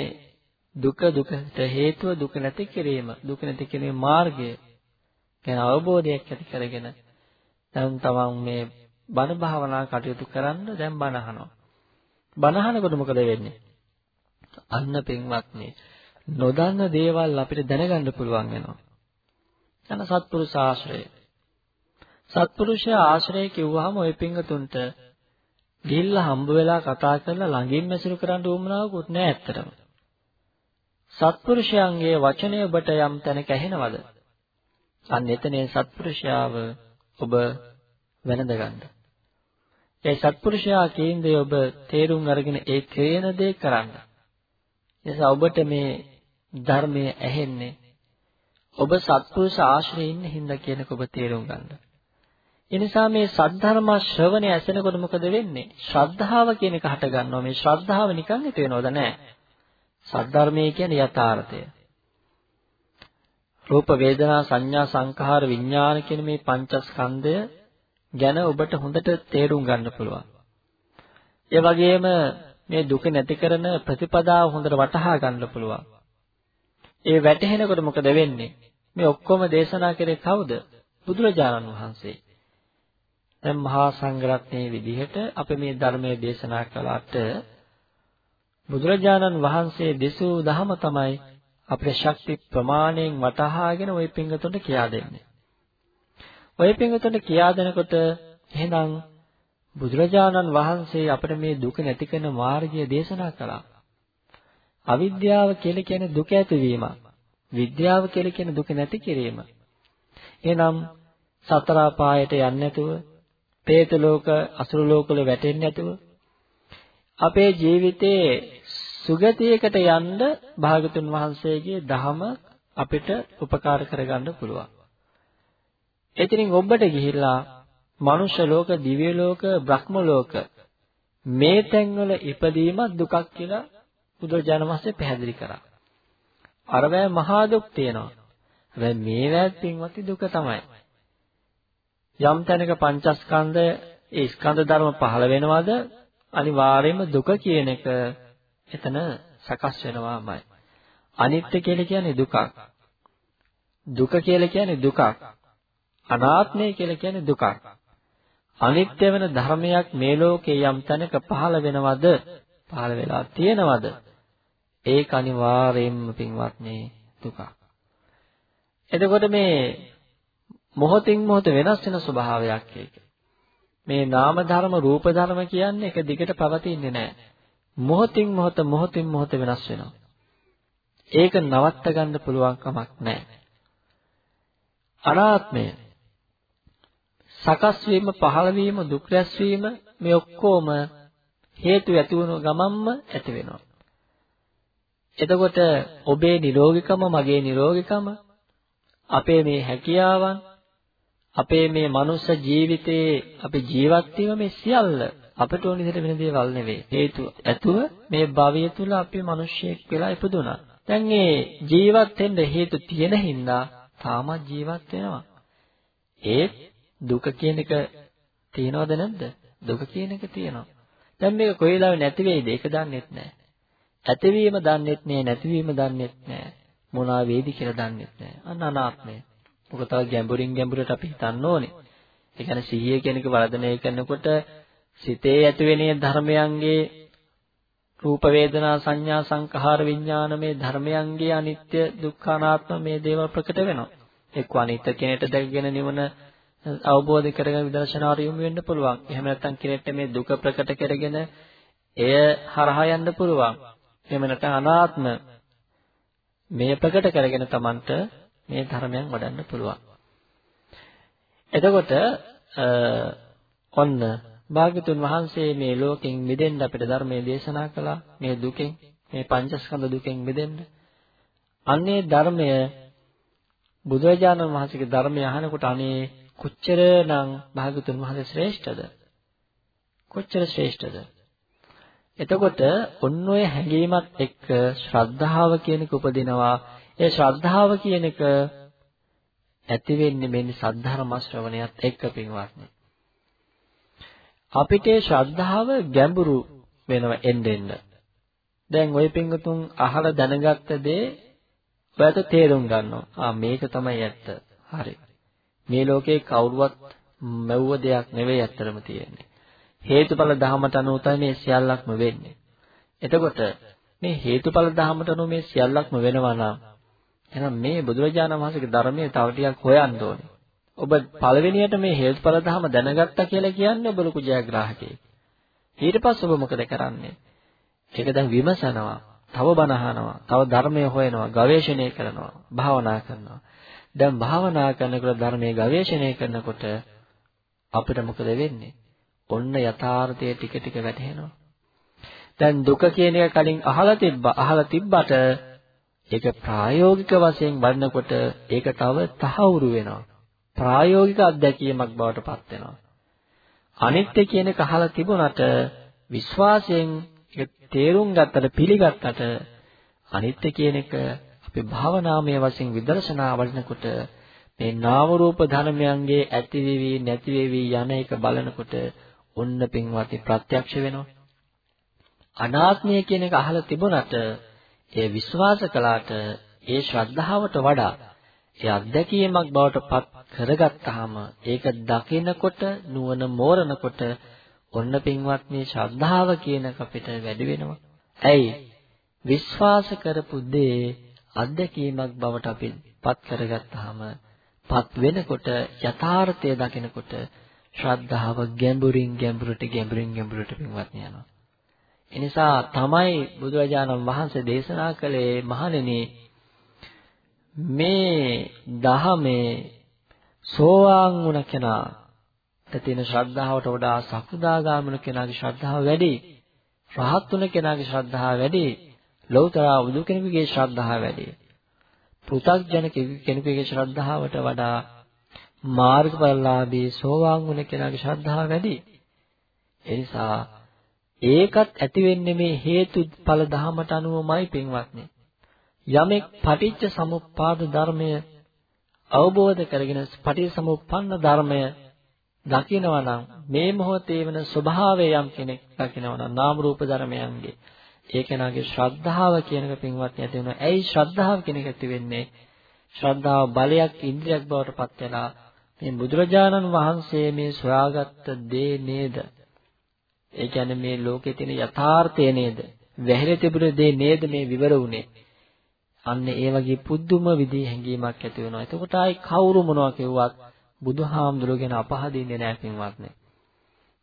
දුක දුකට හේතුව දුක නැති කිරීම දුක නැති කිරීමේ මාර්ගය ගැන අවබෝධයක් ඇති කරගෙන දැන් තමන් මේ බණ භාවනා කටයුතු කරන්න දැන් බණ අහනවා. බණ අහනකොට මොකද වෙන්නේ? අන්න පින්වත්නි නොදන්න දේවල් අපිට දැනගන්න පුළුවන් වෙනවා. යන සත්පුරුෂ ආශ්‍රය. සත්පුරුෂ ආශ්‍රය කිව්වහම ওই පින්වතුන්ට ගිහිල්ලා හම්බ වෙලා කතා කරලා ළඟින් මැසිරු කරන්න උවමනාවකුත් නෑ ඇත්තටම. සත්පුරුෂයන්ගේ වචනය ඔබට යම් තැනක ඇහෙනවද? අන්න එතනේ සත්පුරුෂයාව ඔබ වෙනඳ ගන්න. ඒ සත්පුරුෂයා කේන්දේ ඔබ තේරුම් අරගෙන ඒ තේන දේ කරන්න. එනිසා ඔබට මේ ධර්මයේ ඇහෙන්නේ ඔබ සත්පුරුෂ ආශ්‍රයේ ඉන්න හින්දා කියනක ඔබ තේරුම් ගන්න. එනිසා මේ සද්ධර්ම ශ්‍රවණය ඇසෙනකොට මොකද වෙන්නේ? ශ්‍රද්ධාව කියන එක හට ගන්නවා. මේ ශ්‍රද්ධාව නිකන් හිත වෙනවද නැහැ. සද්ධර්මයේ කියන්නේ යථාර්ථය. රූප වේදනා සංඥා සංඛාර විඥාන කියන මේ පංචස්කන්ධය ගැන ඔබට හොඳට තේරුම් ගන්න පුළුවන්. ඒ වගේම මේ දුක නැති කරන ප්‍රතිපදාව හොඳට වටහා ගන්න පුළුවන්. ඒ වැටහෙනකොට මොකද වෙන්නේ? මේ ඔක්කොම දේශනා කරේ කවුද? බුදුරජාණන් වහන්සේ. දැන් මහා සංඝරත්නයේ විදිහට අපි මේ ධර්මයේ දේශනා කළාට බුදුරජාණන් වහන්සේ දෙසූ දහම තමයි අපේ ශක්ති ප්‍රමාණයෙන් වටහාගෙන ওই පිංගතුන්ට කියා දෙන්නේ. ওই පිංගතුන්ට කියා දෙනකොට එහෙනම් බුදුරජාණන් වහන්සේ අපිට මේ දුක නැති කරන මාර්ගය දේශනා කළා. අවිද්‍යාව කියලා කියන්නේ දුක ඇතිවීම. විද්‍යාව කියලා කියන්නේ දුක නැති කිරීම. එහෙනම් සතර පායට යන්නේ නැතුව, പ്രേත ලෝක, අසුර ලෝක වල වැටෙන්නේ නැතුව, අපේ ජීවිතයේ සුගතියකට යන්න භාගතුන් වහන්සේගේ දහම අපිට උපකාර කරගන්න පුළුවන්. එතනින් ඔබට ගිහිල්ලා මනුෂ්‍ය ලෝක, දිව්‍ය ලෝක, බ්‍රහ්ම ලෝක මේ තැන්වල ඉපදීමත් දුකක් කියලා බුදුරජාණන් වහන්සේ පැහැදිලි කරා. අරවැය මහා දුක් තියෙනවා. හැබැයි මේවැත් පින්වත්නි දුක තමයි. යම් තැනක පංචස්කන්ධය ඒ ස්කන්ධ ධර්ම පහළ වෙනවද අනිවාර්යයෙන්ම දුක කියන එක එතන සකස් වෙනවාමයි. අනිත්‍ය කියලා කියන්නේ දුකක්. දුක කියලා කියන්නේ දුකක්. අනාත්මය කියලා කියන්නේ දුකක්. අනිත්‍ය වෙන ධර්මයක් මේ ලෝකේ යම් තැනක පහළ වෙනවද? පහළ වෙලා තියෙනවද? ඒක අනිවාර්යයෙන්ම පින්වත්නි දුකක්. එතකොට මේ මොහොතින් මොහොත වෙනස් වෙන ස්වභාවයක් ඒක. මේ නාම ධර්ම රූප ධර්ම කියන්නේ එක දිගට පවතින්නේ නැහැ. මොහොතින් මොහොත මොහොතින් මොහොත වෙනස් වෙනවා. ඒක නවත්ත ගන්න පුළුවන් කමක් නැහැ. අනාත්මය සකස් වීම පහළ වීම දුක් රැස්වීම මේ ඔක්කොම හේතු ඇති වුණු ගමන්ම ඇති වෙනවා. එතකොට ඔබේ නිරෝගිකම මගේ නිරෝගිකම අපේ මේ හැකියාවන් අපේ මේ මනුෂ්‍ය ජීවිතයේ අපි ජීවත් වීම මේ සියල්ල අපට ඕන විදිහට වෙන දේවල් නෙවෙයි. හේතු ඇතුව මේ භවය තුල අපි මිනිස්සෙක් වෙලා ඉපදුනා. දැන් මේ ජීවත් වෙන්න හේතු තියෙන හින්දා තාමත් ජීවත් වෙනවා. ඒ දුක කියන එක තියනවද නැද්ද? දුක කියන එක තියෙනවා. දැන් මේක කොයි වෙලාවෙ නැති වෙයිද? ඒක දන්නෙත් නැහැ. ඇතිවීම දන්නෙත් නැහැ, නැතිවීම දන්නෙත් නැහැ. මොනවා වේදි කියලා දන්නෙත් නැහැ. අන්න අනාත්මය. මොකද තව ගැඹුරින් ගැඹුරට අපි හිතන්න ඕනේ. ඒ කියන්නේ සිහිය කියන එක වර්ධනය කරනකොට සිතේ ඇතිවෙන ධර්මයන්ගේ රූප වේදනා සංඥා සංඛාර විඥාන මේ ධර්මයන්ගේ අනිත්‍ය දුක්ඛ අනාත්ම මේ දේවල් ප්‍රකට වෙනවා. එක්ක අනිත්‍ය කෙනෙක්ට දැකගෙන නිවන අවබෝධ කරගෙන විදර්ශනාවට යොමු වෙන්න පුළුවන්. එහෙම නැත්නම් කෙනෙක්ට මේ දුක ප්‍රකට කරගෙන එය හරහා යන්න පුළුවන්. එහෙම නැත්නම් අනාත්ම මේ ප්‍රකට කරගෙන Tamanට මේ ධර්මයන් වඩන්න පුළුවන්. එතකොට ඔන්න භාග්‍යතුන් වහන්සේ මේ ලෝකෙන් මිදෙන්න අපිට ධර්මයේ දේශනා කළා. මේ දුකෙන් මේ පංචස්කන්ධ දුකෙන් මිදෙන්න. අන්නේ ධර්මය බුදුරජාණන් වහන්සේගේ ධර්මය අහනකොට අනේ කොච්චරනම් භාග්‍යතුන් වහන්සේ ශ්‍රේෂ්ඨද? කොච්චර ශ්‍රේෂ්ඨද? එතකොට ඔන්න ඔය හැඟීමත් එක්ක ශ්‍රද්ධාව කියන එක උපදිනවා. ඒ ශ්‍රද්ධාව කියන එක ඇති වෙන්නේ මෙන්න සද්ධර්ම ශ්‍රවණයත් එක්ක පින්වත්නි අපිට ශ්‍රද්ධාව ගැඹුරු වෙනව එන්න එන්න. දැන් ওই පිංගුතුන් අහලා දැනගත්ත දේ ඔයාලට තේරුම් ගන්නවා. ආ මේක තමයි ඇත්ත. හරි. මේ ලෝකේ කවුරුවත් මැව්ව දෙයක් නෙවෙයි ඇත්තටම තියෙන්නේ. හේතුඵල ධහමට අනුව තමයි මේ සියල්ලක්ම වෙන්නේ. එතකොට මේ හේතුඵල ධහමට අනුව මේ සියල්ලක්ම වෙනවා නම් එහෙනම් මේ බුදුරජාණන් වහන්සේගේ ධර්මයේ තව ටිකක් හොයන්න ඕනේ. ඔබ පළවෙනියට මේ හේතුඵල ධම දැනගත්තා කියලා කියන්නේ ඔබ ලොකු ජයග්‍රාහකයෙක්. ඊට පස්සේ ඔබ මොකද කරන්නේ? ඒක දැන් විමසනවා, තව බණ අහනවා, තව ධර්මය හොයනවා, ගවේෂණය කරනවා, භාවනා කරනවා. දැන් භාවනා කරනකොට ධර්මයේ ගවේෂණය කරනකොට අපිට මොකද වෙන්නේ? ඔන්න යථාර්ථය ටික ටික වැටහෙනවා. දැන් දුක කියන එක කලින් අහලා තිබ්බා. අහලා තිබ්බට ඒක ප්‍රායෝගික වශයෙන් වඩනකොට ඒක තව තහවුරු වෙනවා. ප්‍රායෝගික අත්දැකීමක් බවට පත් වෙනවා. අනිත්‍ය කියන එක අහලා තිබුණාට විශ්වාසයෙන් ඒක තේරුම් ගත්තට පිළිගත්තට අනිත්‍ය කියන එක අපි භාවනාමය වශයෙන් විදර්ශනා වඩනකොට මේ නාම රූප ධර්මයන්ගේ ඇති වෙවි නැති වෙවි යන එක බලනකොට ඔන්න පින්වත්නි ප්‍රත්‍යක්ෂ වෙනවා. අනාත්මය කියන එක අහලා තිබුණාට ඒ විශ්වාස කළාට ඒ ශ්‍රද්ධාවට වඩා ඒ අත්දැකීමක් බවට පත් කරගත්තාම ඒක දකිනකොට නුවණ මෝරනකොට ඔන්න පින්වත්නි ශ්‍රද්ධාව කියන අපිට වැඩි වෙනවා. ඇයි? විශ්වාස කරපු දේ අත්දැකීමක් බවට අපි පත් කරගත්තාම පත් වෙනකොට යථාර්ථය දකිනකොට ශ්‍රද්ධාව ගැඹුරින් ගැඹුරට ගැඹුරින් ගැඹුරට පින්වත්නි යනවා. එනිසා තමයි බුදුරජාණන් වහන්සේ දේශනා කළේ මහණෙනි මේ දහමේ සෝවාන් වුණ කෙනාට තියෙන ශ්‍රද්ධාවට වඩා සකදාගාමන කෙනාගේ ශ්‍රද්ධාව වැඩි. රහත් වුණ කෙනාගේ ශ්‍රද්ධාව වැඩි. ලෞතර බුදු කෙනෙකුගේ ශ්‍රද්ධාව වැඩි. පෘථග්ජන කෙනෙකුගේ ශ්‍රද්ධාවට වඩා මාර්ගඵලලාභී සෝවාන් වුණ කෙනාගේ ශ්‍රද්ධාව වැඩි. ඒ නිසා ඒකත් ඇති වෙන්නේ මේ හේතුඵල ධහමට අනුවමයි පින්වත්නි. යමෙක් පටිච්ච සමුප්පාද ධර්මය අවබෝධ කරගෙන පටිච්චසමුප්පන්න ධර්මය දකිනවා නම් මේ මොහොතේ වෙන ස්වභාවය යම් කෙනෙක් දකිනවා නම් නාම රූප ධර්මයන්ගේ ඒ කෙනාගේ ශ්‍රද්ධාව කියන එක පින්වත් ඇති වෙනවා. ඇයි ශ්‍රද්ධාව කියන එක ඇති වෙන්නේ? ශ්‍රද්ධාව බලයක් ඉන්ද්‍රියක් බවට පත් වෙලා මේ බුදුරජාණන් වහන්සේ මේ සොයාගත්ත දේ නේද? ඒ කියන්නේ මේ ලෝකේ තියෙන යථාර්ථය නේද? වැහිර තිබුණ දේ නේද මේ විවර වුනේ? අන්න ඒ වගේ පුදුම විදිහේ හැඟීමක් ඇති වෙනවා. එතකොට ආයි කවුරු මොනවා කිව්වත් බුදුහාමුදුරුවෝ ගැන අපහදින්නේ නැහැ පින්වත්නි.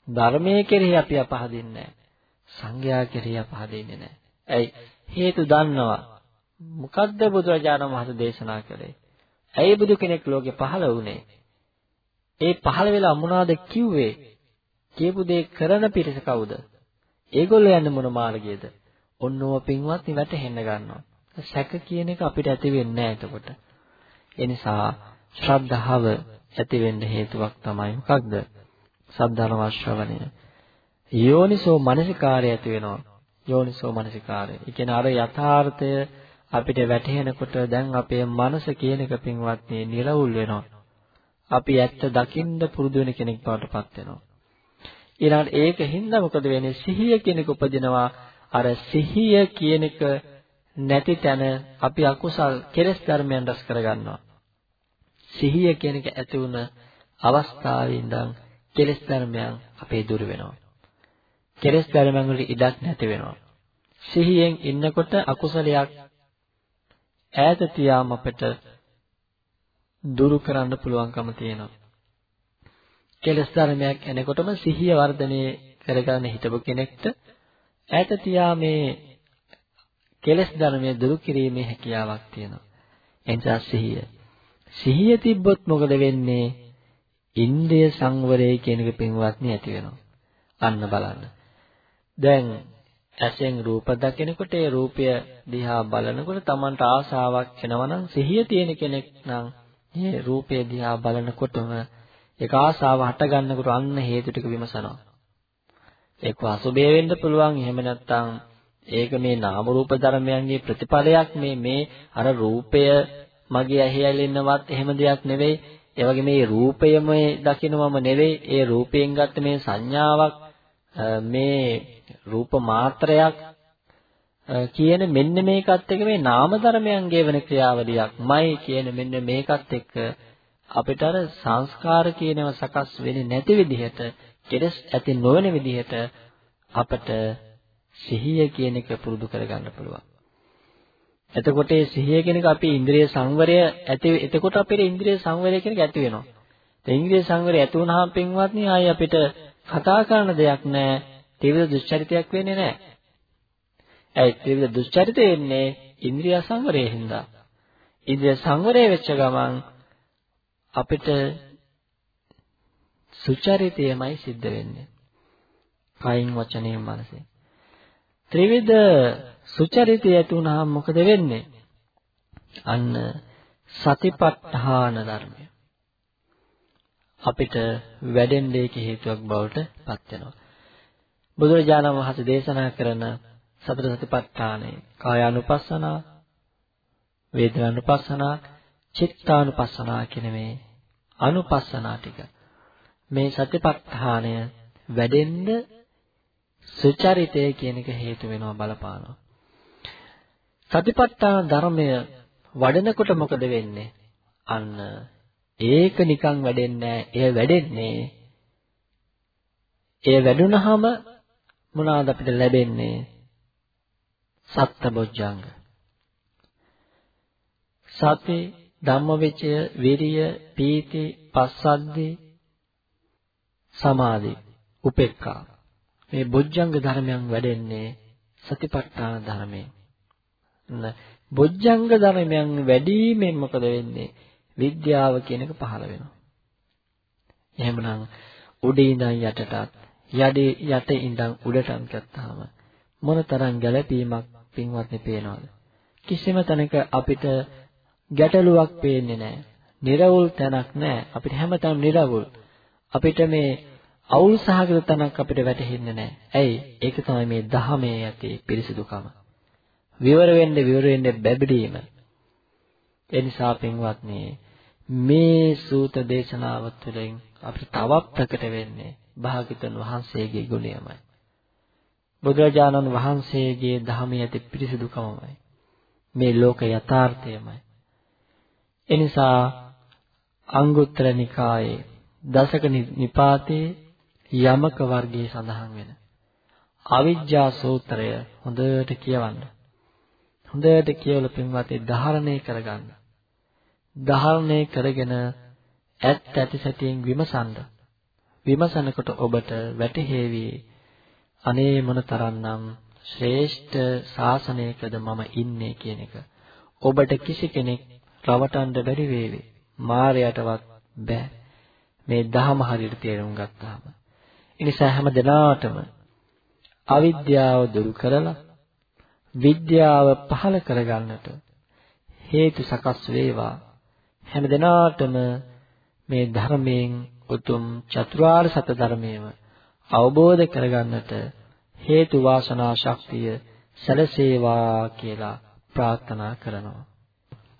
ධර්මයේ කෙරෙහි අපි අපහදින්නේ නැහැ. සංඝයා කෙරෙහි අපහදින්නේ නැහැ. ඇයි? හේතු දන්නවා. මොකද්ද බුදුරජාණන් වහන්සේ දේශනා කළේ? ඇයි බුදු කෙනෙක් ලෝකේ පහළ වුණේ? ඒ පහළ වෙලා මොනවද කිව්වේ? කියපු දේ කරන පිරිස කවුද? ඒගොල්ලෝ යන්නේ මොන මාර්ගයේද? ඔන්නෝව පින්වත්නි වැටහෙන්න ගන්නවා. සැක කියන එක අපිට ඇති වෙන්නේ නැහැ එතකොට. ඒ නිසා ශ්‍රද්ධාව ඇති වෙන්න හේතුවක් තමයි මොකක්ද? සද්ධර්ම ශ්‍රවණය. යෝනිසෝ මනසිකාරය ඇති වෙනවා. යෝනිසෝ මනසිකාරය. ඒ කියන්නේ අර යථාර්ථය අපිට වැටහෙනකොට දැන් අපේ මනස කියන එක පින්වත්නි නිර්වුල් වෙනවා. අපි ඇත්ත දකින්න පුරුදු වෙන කෙනෙක් බවට පත් වෙනවා. ඊළඟට ඒකින්ද මොකද වෙන්නේ? සිහිය කියන එක උපදිනවා. අර සිහිය කියන එක නැති තැන අපි අකුසල් කෙලෙස් ධර්මයන් රැස් කරගන්නවා. සිහිය කියන එක ඇති වුණ අවස්ථාවේ ඉඳන් කෙලෙස් ධර්මයන් අපේ දුර වෙනවා. කෙලෙස් ධර්මයන් වල ඉඩක් නැති වෙනවා. සිහියෙන් ඉන්නකොට අකුසලයක් ඈත තියාම අපිට දුරු කරන්න පුළුවන්කම තියෙනවා. කෙලස් ධර්මයක් එනකොටම සිහිය වර්ධනය කරගන්න හිතපු කෙනෙක්ට ඈත තියා මේ කෙලස් ධර්මයේ දුරු කිරීමේ හැකියාවක් තියෙනවා. එනිසා සිහිය. සිහිය තිබ්බොත් මොකද වෙන්නේ? ඉන්ද්‍රිය සංවරය කියන එක පින්වත්නි ඇති වෙනවා. අන්න බලන්න. දැන් ඇසෙන් රූප දකිනකොට ඒ රූපය දිහා බලනකොට Tamanට ආසාවක් එනවනම් සිහිය තියෙන කෙනෙක් නම් මේ රූපය දිහා බලනකොටම ඒක ආසාව හට ගන්නකොට අන්න හේතු ටික විමසනවා. ඒක අසුබේ වෙන්න පුළුවන් එහෙම නැත්නම් ඒක මේ නාම රූප ධර්මයන්ගේ ප්‍රතිඵලයක් මේ මේ අර රූපය මගේ ඇහි ඇලෙන්නවත් එහෙම දෙයක් නෙවෙයි. ඒ වගේ මේ රූපයම දකින්නවම නෙවෙයි. ඒ රූපයෙන් ගත්ත මේ සංඥාවක් මේ රූප මාත්‍රයක් කියන මෙන්න මේකත් එක්ක මේ නාම ධර්මයන්ගේ වෙන ක්‍රියාවලියක්මයි කියන මෙන්න මේකත් එක්ක අපිට අර සංස්කාර කියනව සකස් වෙන්නේ නැති විදිහට කෙලස් ඇති නොවන විදිහට අපට සිහිය කියන එක පුරුදු කරගන්න පුළුවන්. එතකොට මේ සිහිය කියන එක අපි ඉන්ද්‍රිය සංවරය ඇති එතකොට අපේ ඉන්ද්‍රිය සංවරය කියන එක ඇති වෙනවා. ඒ ඉන්ද්‍රිය සංවරය ඇති වුණාම පින්වත්නි ආයි අපිට කතා කරන දෙයක් නැහැ. ත්‍රිවිධ දුස්චරිතයක් වෙන්නේ නැහැ. ඒ ත්‍රිවිධ දුස්චරිතය එන්නේ ඉන්ද්‍රිය සංවරයෙන් හින්දා. ඉන්ද්‍රිය සංවරය වෙච්ච ගමන් අපිට සුචරිතයමයි සිද්ධ වෙන්නේ. කයින් වචනයෙන් මනසෙන්. ත්‍රිවිධ සුචරිතය ඇති වුණාම මොකද වෙන්නේ? අන්න සතිපට්ඨාන ධර්මය. අපිට වැඩෙන්න ඒක හේතුවක් බවට පත් වෙනවා. බුදුරජාණන් වහන්සේ දේශනා කරන සතර සතිපට්ඨානය කායානුපස්සනා, වේදනානුපස්සනා, චිත්තානුපස්සනා කියන මේ අනුපස්සනා ටික මේ සතිපට්ඨානය වැඩෙන්න සුචරිතය කියන එක හේතු වෙනවා බලපානවා. සතිපට්ඨාන ධර්මය වඩනකොට මොකද වෙන්නේ? අන්න ඒක නිකන් වැඩෙන්නේ එය වැඩෙන්නේ එය වැඩුණාම මොනවාද අපිට ලැබෙන්නේ? සත්බොජ්ජංග. සති ධම්මවිචය විරිය පීති පස්සද්ධි සමාධි උපේක්ඛා. මේ බොජ්ජංග ධර්මයන් වැඩෙන්නේ සතිපට්ඨාන ධර්මයෙන්. බොජ්ජංග ධර්මයන් වැඩිමෙන් මොකද වෙන්නේ? විද්‍යාව කියන එක පහළ වෙනවා. එහෙමනම් උඩින් ඉඳන් යටටත් යඩේ යට ඉඳන් උඩටම ගත්තාම මොනතරම් ගැළපීමක් පින්වත්නි පේනවද? කිසිම තැනක අපිට ගැටලුවක් පේන්නේ නැහැ. නිර්වුල් තැනක් නැහැ. අපිට හැමතැනම නිර්වුල්. අපිට මේ අවුල් සහගත තැනක් අපිට වැටහෙන්නේ නැහැ. ඇයි? ඒක තමයි මේ දහමේ ඇති පිරිසිදුකම. විවර වෙන්න විවර වෙන්න බැබළීම. ඒ නිසා පින්වත්නි මේ සූත දේශනාව තුළින් අපිට තවත් ප්‍රකට වෙන්නේ භාග්‍යතුන් වහන්සේගේ ගුණයමයි. බුදුරජාණන් වහන්සේගේ ධර්මයේ ඇති පිරිසිදුකමයි. මේ ලෝක යථාර්ථයමයි. එනිසා අංගුත්තර නිකායේ දසක නිපාතේ යමක වර්ගයේ සඳහන් වෙන අවිජ්ජා සූත්‍රය හොඳට කියවන්න. හොඳට කියවලා පින්වත්නි ධාරණය කරගන්න. ධාරණය කරගෙන ඇත්ත ඇති සැටියෙන් විමසන්න. විමසනකොට ඔබට වැටහෙවි අනේ මොන තරම්නම් ශ්‍රේෂ්ඨ ශාසනයකද මම ඉන්නේ කියන එක. ඔබට කිසි කෙනෙක් රවටන්න බැරි වේවි. මායයටවත් බෑ. මේ දහම හරියට තේරුම් ගත්තාම. ඒ නිසා හැම දිනාටම අවිද්‍යාව දුරු කරලා විද්‍යාව පහළ කරගන්නට හේතු සකස් වේවා. හැම දිනාටම මේ ධර්මයෙන් උතුම් චතුරාර්ය සත්‍ය ධර්මයම අවබෝධ කරගන්නට හේතු වාසනා ශක්තිය සැලසේවා කියලා ප්‍රාර්ථනා කරනවා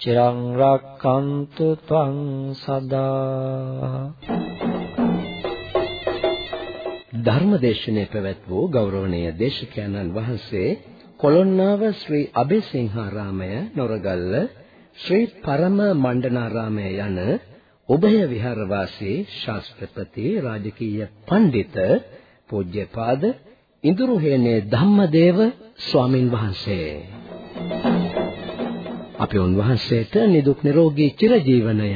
චිරං රක්칸තු ත්වං සදා ධර්මදේශනයේ පැවැත් වූ ගෞරවනීය දේශකයන්න් වහන්සේ කොළොන්නාව ශ්‍රී අබේසිංහාරාමය නොරගල්ල ශ්‍රී පරම මණ්ඩනාරාමය යන උභය විහාරවාසී ශාස්ත්‍රපති රාජකීය පඬිත පූජ්‍යපාද ඉඳුරුහේනේ ධම්මදේව ස්වාමින් වහන්සේ අපි උන්වහන්සේට නිදුක් නිරෝගී චිරජීවනය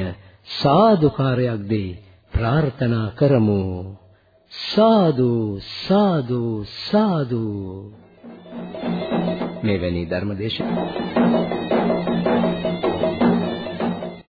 සාදුකාරයක් දී ප්‍රාර්ථනා කරමු. සාදු සාදු සාදු. මෙවැනි ධර්මදේශන